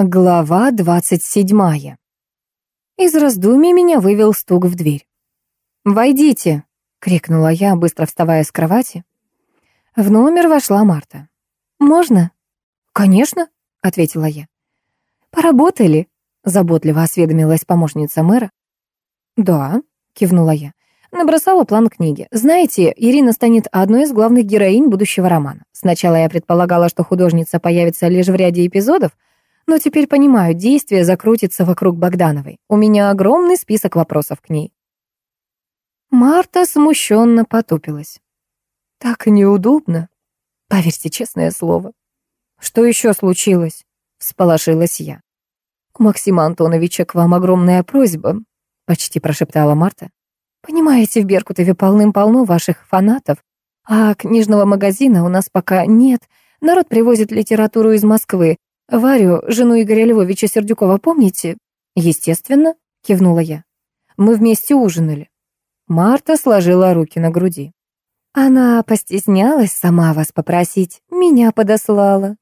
Глава двадцать седьмая. Из раздумий меня вывел стук в дверь. «Войдите!» — крикнула я, быстро вставая с кровати. В номер вошла Марта. «Можно?» «Конечно», — ответила я. «Поработали?» — заботливо осведомилась помощница мэра. «Да», — кивнула я. Набросала план книги. Знаете, Ирина станет одной из главных героинь будущего романа. Сначала я предполагала, что художница появится лишь в ряде эпизодов, но теперь понимаю, действие закрутится вокруг Богдановой. У меня огромный список вопросов к ней. Марта смущенно потупилась. Так неудобно. Поверьте, честное слово. Что еще случилось? Всполошилась я. У Максима Антоновича к вам огромная просьба, почти прошептала Марта. Понимаете, в Беркутове полным-полно ваших фанатов, а книжного магазина у нас пока нет. Народ привозит литературу из Москвы, «Варю, жену Игоря Львовича Сердюкова, помните?» «Естественно», — кивнула я. «Мы вместе ужинали». Марта сложила руки на груди. «Она постеснялась сама вас попросить, меня подослала.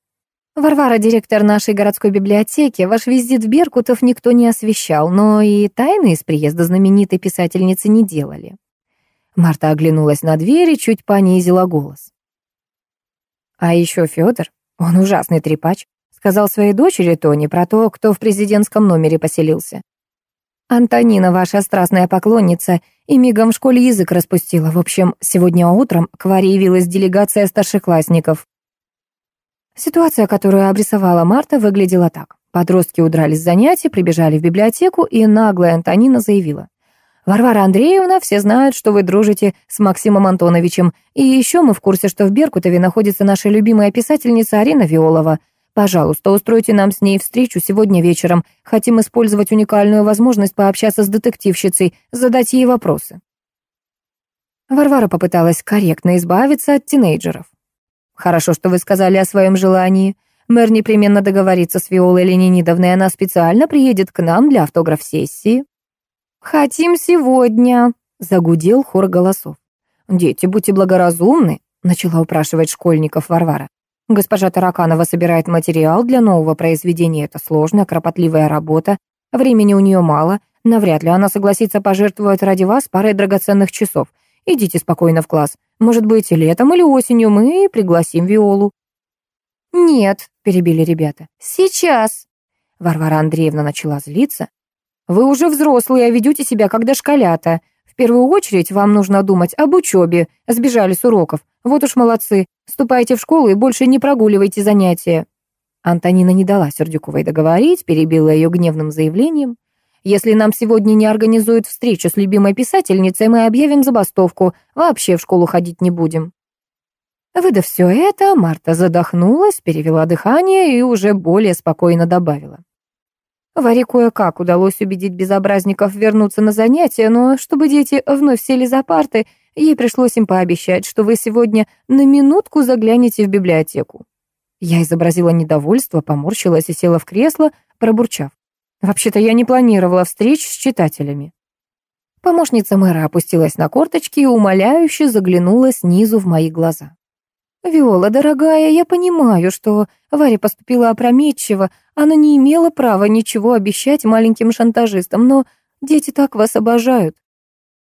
Варвара, директор нашей городской библиотеки, ваш визит в Беркутов никто не освещал, но и тайны из приезда знаменитой писательницы не делали». Марта оглянулась на дверь и чуть понизила голос. «А еще Федор, он ужасный трепач. Сказал своей дочери Тони про то, кто в президентском номере поселился. Антонина, ваша страстная поклонница, и мигом в школе язык распустила. В общем, сегодня утром к Варе явилась делегация старшеклассников. Ситуация, которую обрисовала Марта, выглядела так. Подростки удрали с занятий, прибежали в библиотеку, и наглая Антонина заявила. «Варвара Андреевна, все знают, что вы дружите с Максимом Антоновичем, и еще мы в курсе, что в Беркутове находится наша любимая писательница Арина Виолова. Пожалуйста, устройте нам с ней встречу сегодня вечером. Хотим использовать уникальную возможность пообщаться с детективщицей, задать ей вопросы. Варвара попыталась корректно избавиться от тинейджеров. Хорошо, что вы сказали о своем желании. Мэр непременно договорится с Виолой Ленинидовной, она специально приедет к нам для автограф-сессии. «Хотим сегодня», — загудел хор голосов. «Дети, будьте благоразумны», — начала упрашивать школьников Варвара. Госпожа Тараканова собирает материал для нового произведения. Это сложная, кропотливая работа. Времени у нее мало. Навряд ли она согласится пожертвовать ради вас парой драгоценных часов. Идите спокойно в класс. Может быть, летом или осенью мы пригласим Виолу. «Нет», — перебили ребята, — «сейчас». Варвара Андреевна начала злиться. «Вы уже взрослые, а ведете себя как дошколята. В первую очередь вам нужно думать об учебе. Сбежали с уроков. Вот уж молодцы. Ступайте в школу и больше не прогуливайте занятия». Антонина не дала Сердюковой договорить, перебила ее гневным заявлением. «Если нам сегодня не организуют встречу с любимой писательницей, мы объявим забастовку, вообще в школу ходить не будем». Выдав все это, Марта задохнулась, перевела дыхание и уже более спокойно добавила. Варе кое-как удалось убедить безобразников вернуться на занятия, но чтобы дети вновь сели за парты, Ей пришлось им пообещать, что вы сегодня на минутку заглянете в библиотеку. Я изобразила недовольство, поморщилась и села в кресло, пробурчав. Вообще-то я не планировала встреч с читателями. Помощница мэра опустилась на корточки и умоляюще заглянула снизу в мои глаза. «Виола, дорогая, я понимаю, что Варя поступила опрометчиво, она не имела права ничего обещать маленьким шантажистам, но дети так вас обожают.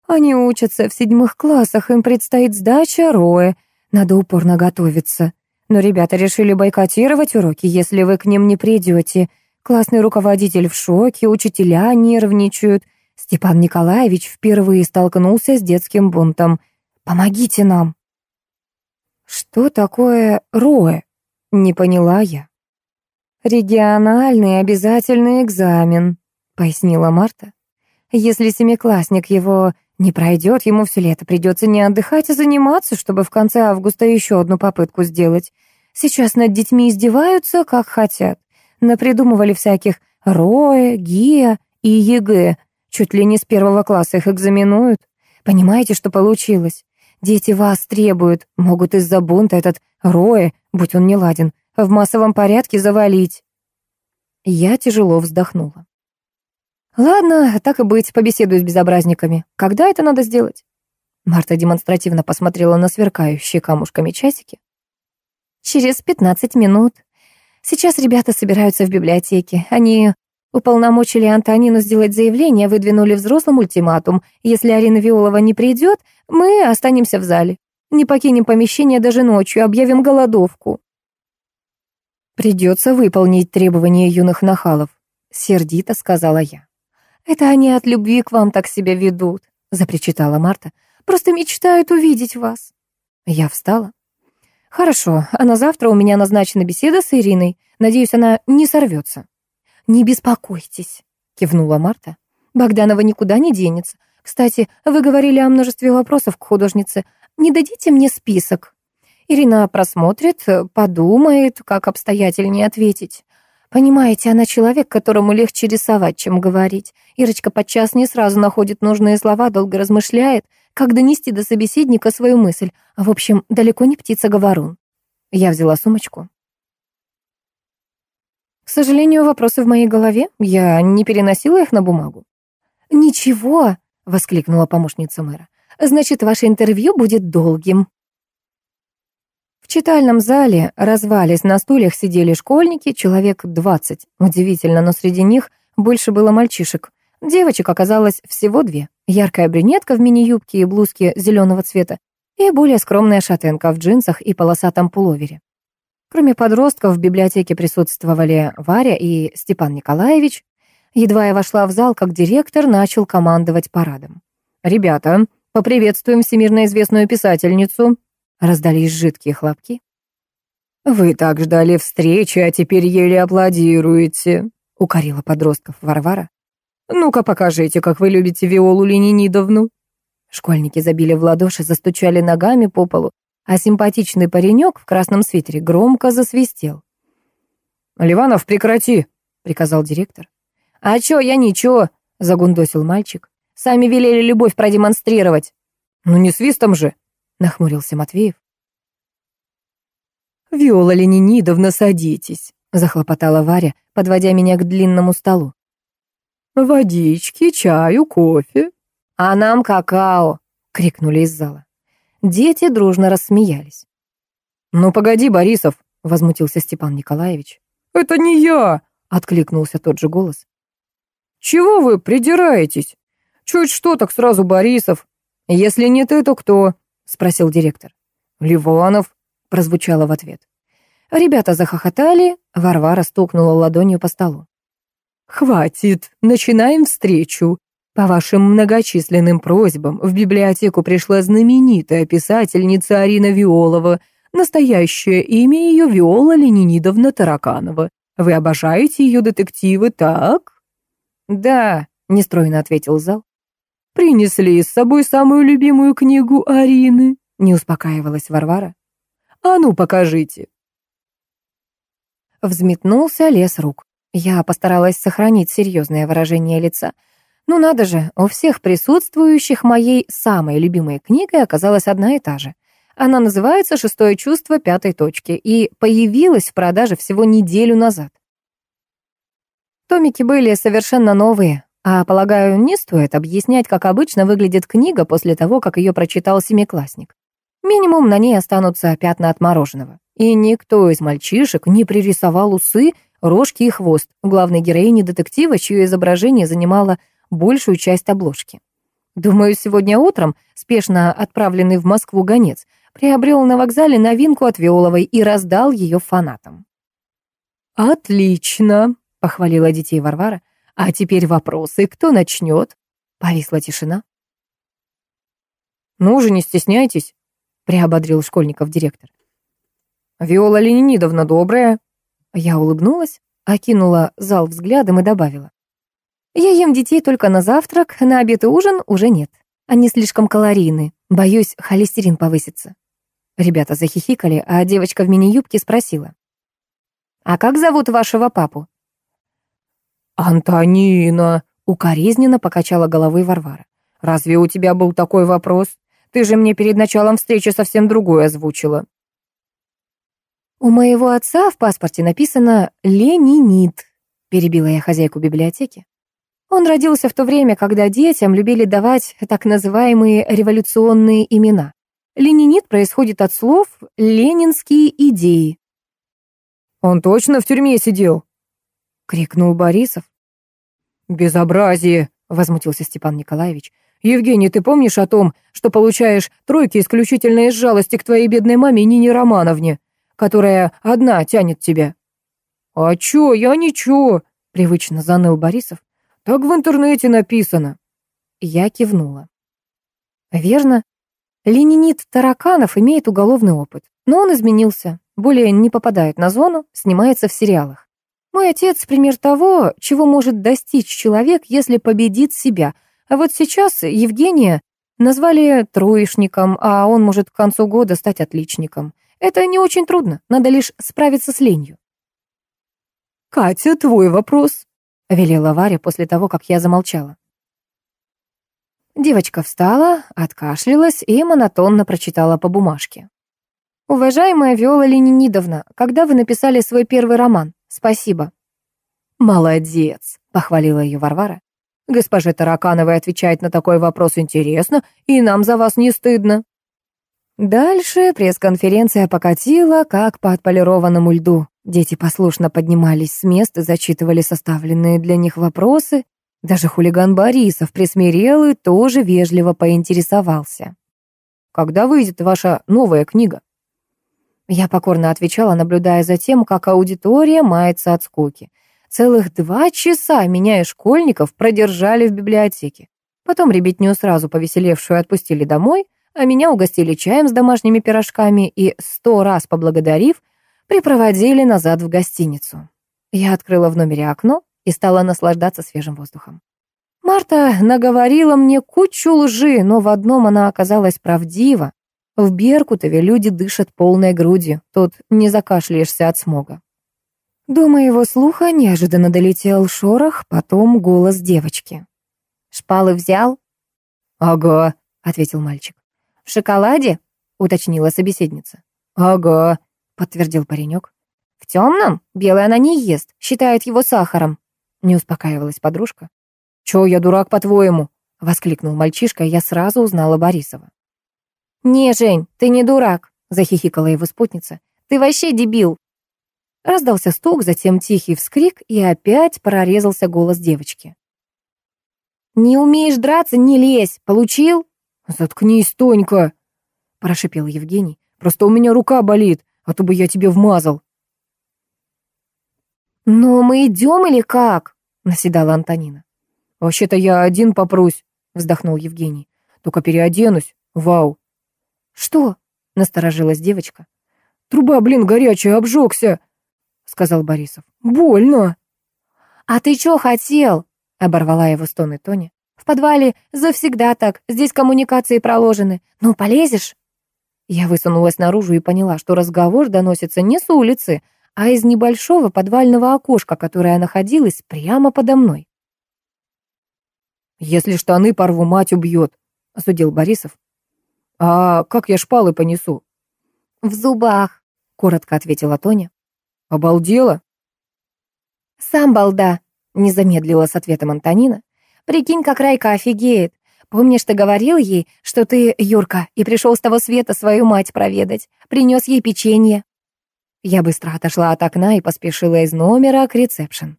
Они учатся в седьмых классах, им предстоит сдача РОЭ. Надо упорно готовиться. Но ребята решили бойкотировать уроки, если вы к ним не придете. Классный руководитель в шоке, учителя нервничают. Степан Николаевич впервые столкнулся с детским бунтом. Помогите нам. Что такое РОЭ? Не поняла я. Региональный обязательный экзамен, пояснила Марта. Если семиклассник его не пройдет, ему все лето придется не отдыхать, а заниматься, чтобы в конце августа еще одну попытку сделать. Сейчас над детьми издеваются, как хотят. Напридумывали всяких РОЭ, ГИА и ЕГЭ. Чуть ли не с первого класса их экзаменуют. Понимаете, что получилось? Дети вас требуют, могут из-за бунта этот РОЭ, будь он неладен, в массовом порядке завалить. Я тяжело вздохнула. Ладно, так и быть, побеседую с безобразниками. Когда это надо сделать? Марта демонстративно посмотрела на сверкающие камушками часики. Через пятнадцать минут. Сейчас ребята собираются в библиотеке. Они уполномочили Антонину сделать заявление, выдвинули взрослым ультиматум. Если Арина Виолова не придет, мы останемся в зале. Не покинем помещение даже ночью, объявим голодовку. Придется выполнить требования юных нахалов, сердито сказала я. Это они от любви к вам так себя ведут, запричитала Марта. Просто мечтают увидеть вас. Я встала. Хорошо, а на завтра у меня назначена беседа с Ириной. Надеюсь, она не сорвется. Не беспокойтесь, кивнула Марта. Богданова никуда не денется. Кстати, вы говорили о множестве вопросов к художнице. Не дадите мне список? Ирина просмотрит, подумает, как обстоятельнее ответить. Понимаете, она человек, которому легче рисовать, чем говорить. Ирочка подчас не сразу находит нужные слова, долго размышляет, как донести до собеседника свою мысль. В общем, далеко не птица-говорун. Я взяла сумочку. К сожалению, вопросы в моей голове. Я не переносила их на бумагу. «Ничего», — воскликнула помощница мэра. «Значит, ваше интервью будет долгим». В читальном зале развались на стульях сидели школьники, человек двадцать. Удивительно, но среди них больше было мальчишек. Девочек оказалось всего две. Яркая брюнетка в мини-юбке и блузке зеленого цвета и более скромная шатенка в джинсах и полосатом пуловере. Кроме подростков в библиотеке присутствовали Варя и Степан Николаевич. Едва я вошла в зал, как директор начал командовать парадом. «Ребята, поприветствуем всемирно известную писательницу!» Раздались жидкие хлопки. «Вы так ждали встречи, а теперь еле аплодируете», — укорила подростков Варвара. «Ну-ка покажите, как вы любите Виолу Ленинидовну». Школьники забили в ладоши, застучали ногами по полу, а симпатичный паренек в красном свитере громко засвистел. «Ливанов, прекрати!» — приказал директор. «А чё, я ничего!» — загундосил мальчик. «Сами велели любовь продемонстрировать». «Ну не свистом же!» — нахмурился Матвеев. «Виола Ленинидовна, садитесь!» — захлопотала Варя, подводя меня к длинному столу. «Водички, чаю, кофе». «А нам какао!» — крикнули из зала. Дети дружно рассмеялись. «Ну погоди, Борисов!» — возмутился Степан Николаевич. «Это не я!» — откликнулся тот же голос. «Чего вы придираетесь? Чуть что, так сразу Борисов. Если не ты, то кто?» — спросил директор. «Ливанов», — прозвучало в ответ. Ребята захохотали, Варвара стукнула ладонью по столу. «Хватит, начинаем встречу. По вашим многочисленным просьбам в библиотеку пришла знаменитая писательница Арина Виолова. Настоящее имя ее Виола Ленинидовна Тараканова. Вы обожаете ее детективы, так?» «Да», — нестройно ответил зал. «Принесли с собой самую любимую книгу Арины», — не успокаивалась Варвара. «А ну, покажите». Взметнулся лес рук. Я постаралась сохранить серьезное выражение лица. Ну надо же, у всех присутствующих моей самой любимой книгой оказалась одна и та же. Она называется «Шестое чувство пятой точки» и появилась в продаже всего неделю назад. Томики были совершенно новые, а, полагаю, не стоит объяснять, как обычно выглядит книга после того, как ее прочитал семиклассник. Минимум на ней останутся пятна от мороженого. И никто из мальчишек не пририсовал усы рожки и хвост, главной героини детектива, чье изображение занимало большую часть обложки. Думаю, сегодня утром спешно отправленный в Москву гонец приобрел на вокзале новинку от Виоловой и раздал ее фанатам. «Отлично!» — похвалила детей Варвара. «А теперь вопросы. Кто начнет?» Повисла тишина. «Ну же, не стесняйтесь», — приободрил школьников директор. «Виола Ленинидовна добрая», я улыбнулась, окинула зал взглядом и добавила. Я ем детей только на завтрак, на обед и ужин уже нет. Они слишком калорийны. Боюсь, холестерин повысится. Ребята захихикали, а девочка в мини-юбке спросила. «А как зовут вашего папу?» «Антонина», — укоризненно покачала головой Варвара. «Разве у тебя был такой вопрос? Ты же мне перед началом встречи совсем другое озвучила». «У моего отца в паспорте написано «Ленинит», — перебила я хозяйку библиотеки. Он родился в то время, когда детям любили давать так называемые революционные имена. Ленинит происходит от слов «ленинские идеи». Он точно в тюрьме сидел?» — крикнул Борисов. «Безобразие!» — возмутился Степан Николаевич. «Евгений, ты помнишь о том, что получаешь тройки исключительно из жалости к твоей бедной маме Нине Романовне, которая одна тянет тебя?» «А чё, я ничего», — привычно заныл Борисов. «Так в интернете написано». Я кивнула. Верно. Ленинит Тараканов имеет уголовный опыт, но он изменился, более не попадает на зону, снимается в сериалах. Мой отец — пример того, чего может достичь человек, если победит себя. А вот сейчас Евгения назвали троечником, а он может к концу года стать отличником. Это не очень трудно, надо лишь справиться с ленью. «Катя, твой вопрос», — велела Варя после того, как я замолчала. Девочка встала, откашлялась и монотонно прочитала по бумажке. «Уважаемая Виола Ленинидовна, когда вы написали свой первый роман? Спасибо». «Молодец», — похвалила ее Варвара. «Госпоже Таракановой отвечать на такой вопрос интересно, и нам за вас не стыдно». Дальше пресс-конференция покатила, как по отполированному льду. Дети послушно поднимались с мест и зачитывали составленные для них вопросы. Даже хулиган Борисов присмирел и тоже вежливо поинтересовался. «Когда выйдет ваша новая книга?» Я покорно отвечала, наблюдая за тем, как аудитория мается от скуки. Целых два часа меня и школьников продержали в библиотеке. Потом ребятню сразу повеселевшую отпустили домой, а меня угостили чаем с домашними пирожками и, сто раз поблагодарив, припроводили назад в гостиницу. Я открыла в номере окно и стала наслаждаться свежим воздухом. Марта наговорила мне кучу лжи, но в одном она оказалась правдива. В Беркутове люди дышат полной грудью, тут не закашляешься от смога. До моего слуха неожиданно долетел шорох, потом голос девочки. «Шпалы взял?» «Ага», — ответил мальчик. «В шоколаде?» — уточнила собеседница. «Ага», подтвердил паренек. В темном? Белый она не ест, считает его сахаром. Не успокаивалась подружка. «Чё я дурак, по-твоему?» — воскликнул мальчишка, и я сразу узнала Борисова. «Не, Жень, ты не дурак», — захихикала его спутница. «Ты вообще дебил». Раздался стук, затем тихий вскрик, и опять прорезался голос девочки. «Не умеешь драться, не лезь! Получил?» «Заткнись, Тонька!» — прошипел Евгений. «Просто у меня рука болит а то бы я тебе вмазал». «Но мы идем или как?» — наседала Антонина. «Вообще-то я один попрусь», — вздохнул Евгений. «Только переоденусь. Вау». «Что?» — насторожилась девочка. «Труба, блин, горячая, обжегся», — сказал Борисов. «Больно». «А ты чё хотел?» — оборвала его стоны Тоня. «В подвале завсегда так, здесь коммуникации проложены. Ну, полезешь?» Я высунулась наружу и поняла, что разговор доносится не с улицы, а из небольшого подвального окошка, которое находилось прямо подо мной. «Если штаны порву, мать убьет», — осудил Борисов. «А как я шпалы понесу?» «В зубах», — коротко ответила Тоня. «Обалдела?» «Сам балда», — не замедлила с ответом Антонина. «Прикинь, как Райка офигеет. Помнишь, ты говорил ей, что ты Юрка и пришел с того света свою мать проведать, принес ей печенье?» Я быстро отошла от окна и поспешила из номера к ресепшн.